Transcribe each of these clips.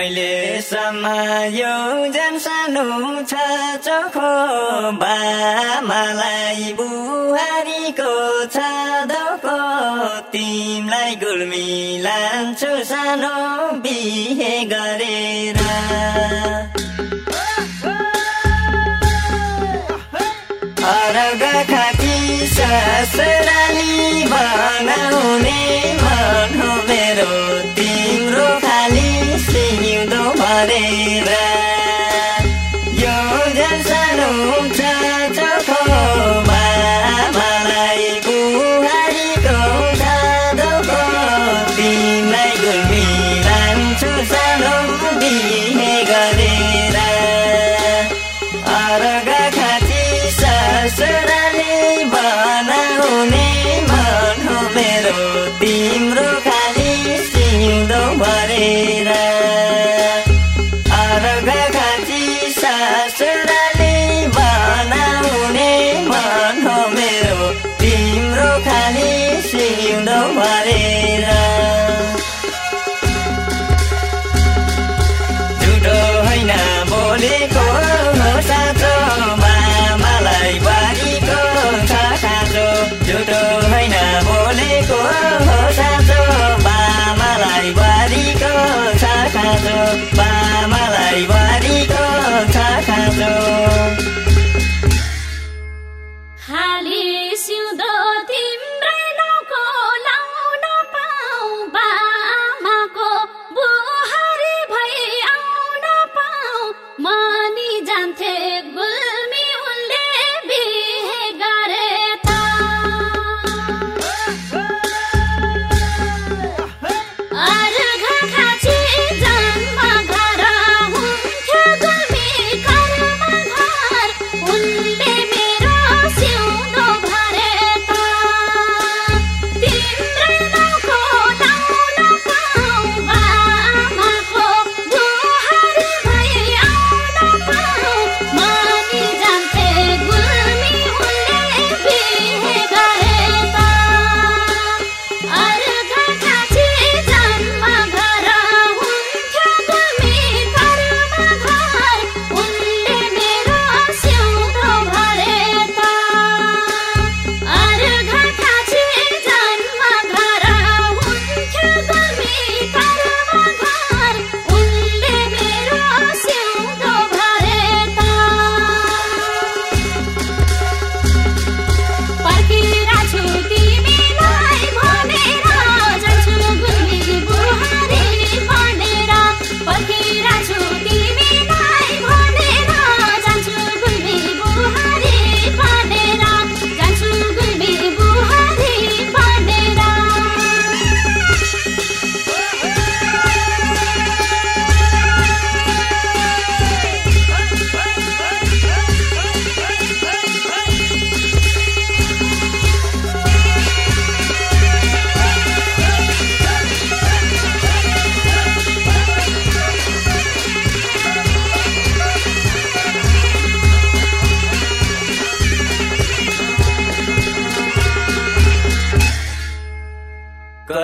मैले यो जान सानो छ चोखो बामालाई बुहारीको छ दोको। तिमीलाई गुल्मी लान्छु सानो बिहे गरेर। अरग बनाउने हो मेरो Hare Ram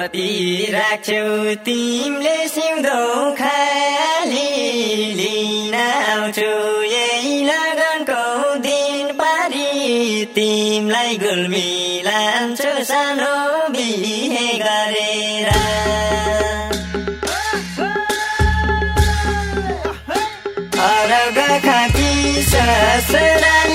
कति राख्यौ तिमीले सिउँदो खाली लिन आउँछु। यही लगनको दिन पारी। तिमीलाई गुल्मी लान्छु सानो बिहे गरेर। खाकी ससरा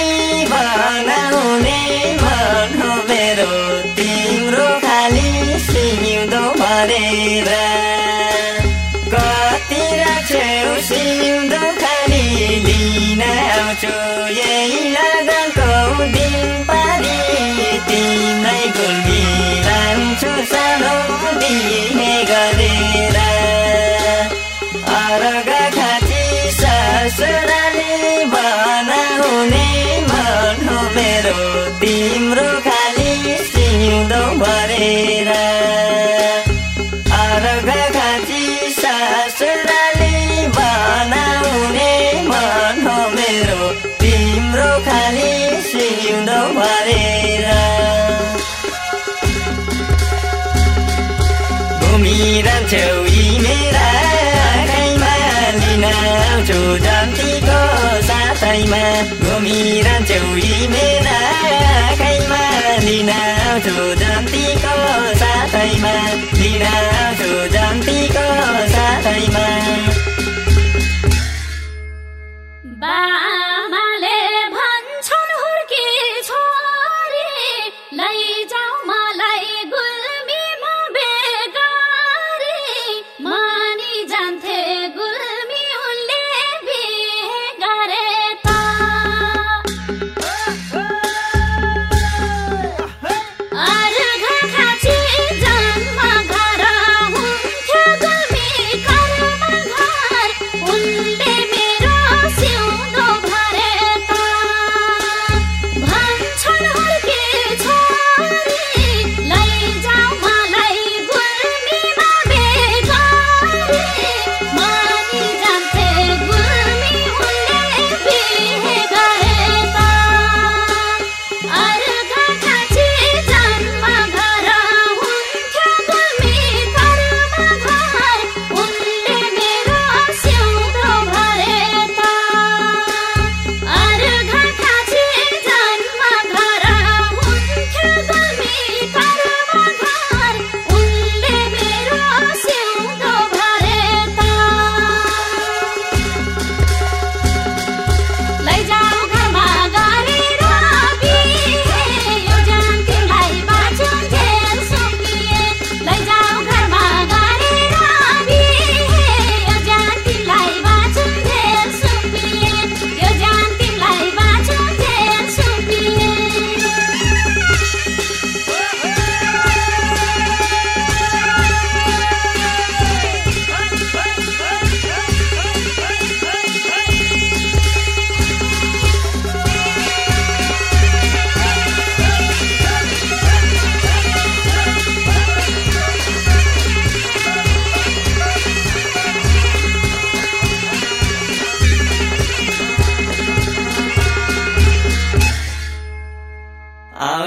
आइमा घुमिरहन्छौ मेरा आँखैमा लिन आउँछु जन्तीको साथैमा लिन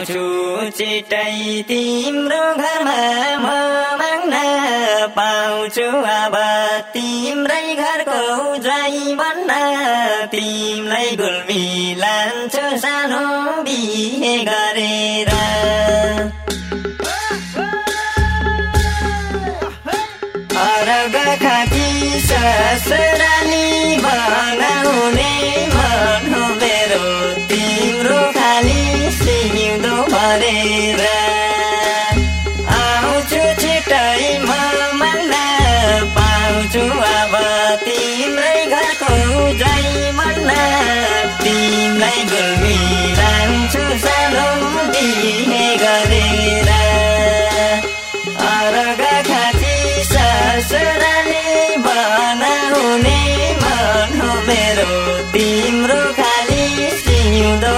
आउँछु तिम्रो घरमा म माग्न पाउँछु अब तिम्रै घरको जाइ भन्न तिमलाई गुल्मी लान्छु सानो बिहे गरेर।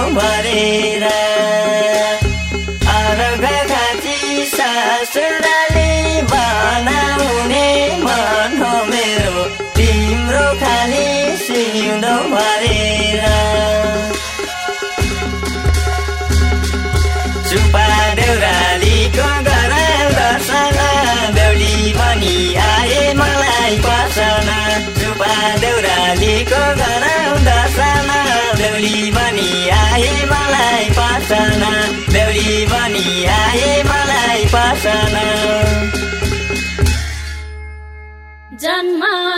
nobody தன்மா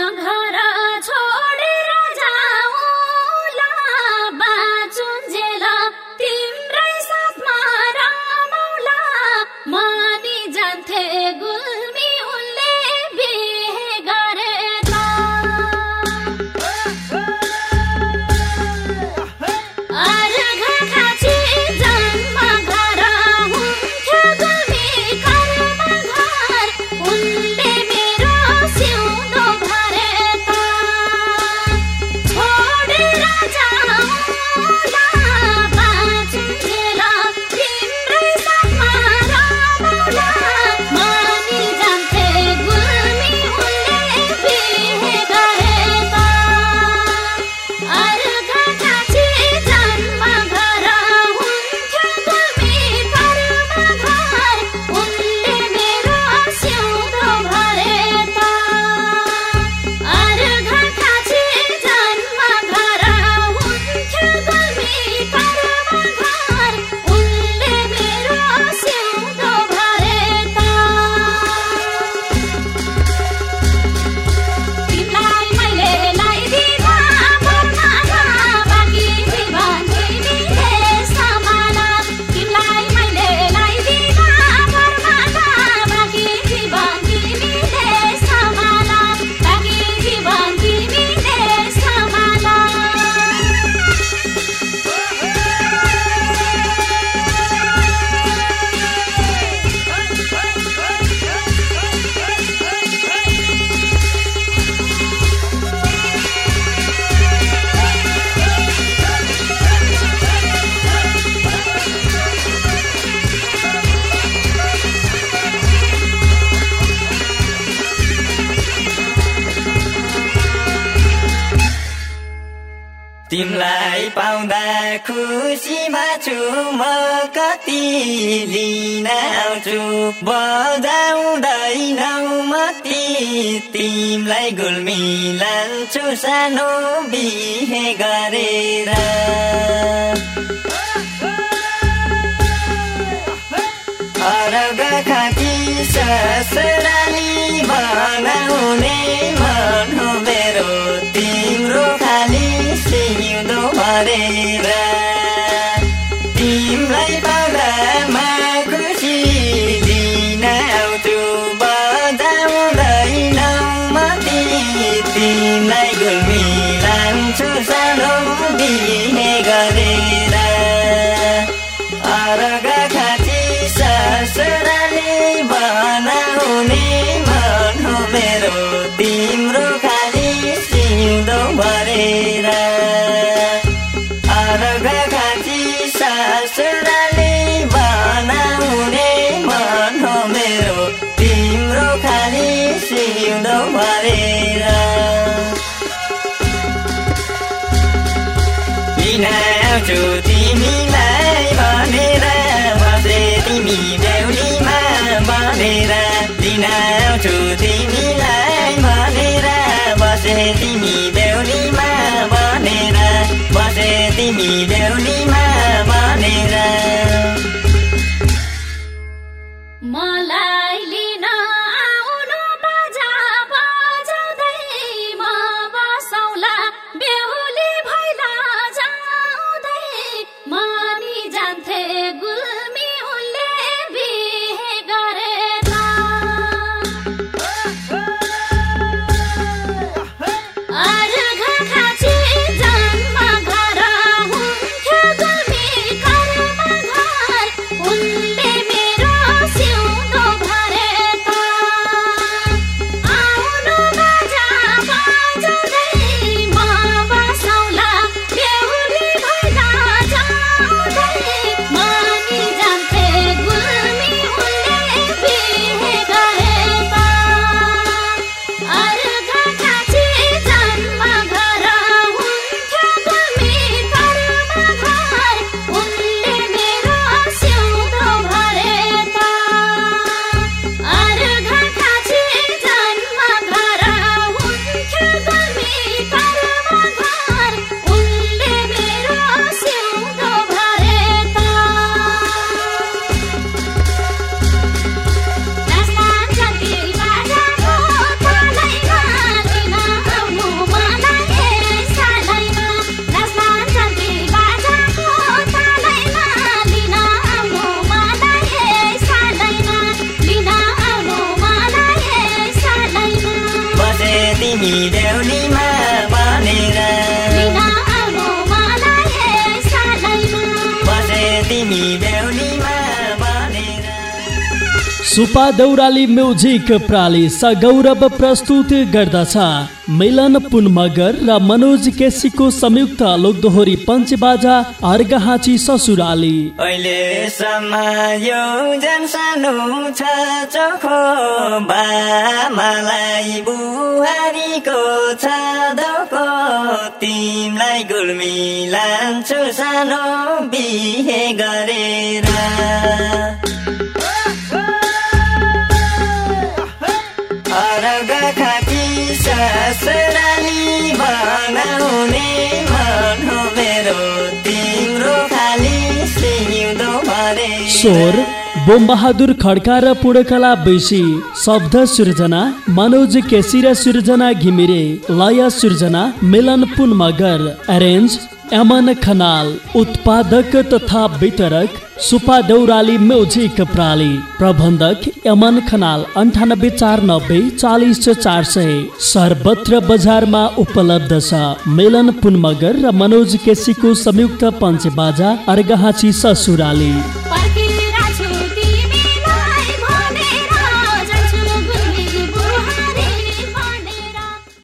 तिमीलाई पाउँदा खुसी छु। म कति लिन आउँछु। बजाउँदैनौ मती तिमीलाई गुल्मी लान्छु सानो बिहे गरेर। अरग खाकी ससुराली बनाउने हो मेरो तिम्रो आउँछु तिमीलाई भनेर बसे तिमी बेहुलीमा बनेर लिन आउँछु तिमीलाई भनेर बसे तिमी बेहुलीमा बनेर बसे तिमी बेहुलीमा बनेर मलाई मलाई सालैमा। बसे तिमी बेहुलीमा बनेर। सुपा दौराली म्युजिक प्राली सगौरव प्रस्तुत गर्दछ। मिलन पुन मगर र मनोज केसीको संयुक्त लोकदोहोरी पञ्चबाजा अर्घहाची ससुराली। अहिलेसम्म यो जन सानो छ चोखो बामालाई बुहारीको छ धोको तिमीलाई गुल्मी सानो बिहे गरेर। खाकी ससुराली बनाउने मन हो मेरो। तिम्रो खाली सिउँदो भरे। स्वर बोमबहादुर खड्का र पूर्णकला बैसी शब्द सृजना मनोज केसी र सृजना घिमिरे लय सृजना मिलन पुन मगर एरेन्ज एमन खनाल उत्पादक तथा वितरक सुपा दौराली म्युजिक प्राली प्रबन्धक यमन खनाल अन्ठानब्बे चार नब्बे चालिस चार सय सर्वत्र बजारमा उपलब्ध छ मिलन पुन मगर र मनोज केसीको संयुक्त पञ्चबाजा अर्घहाची ससुराली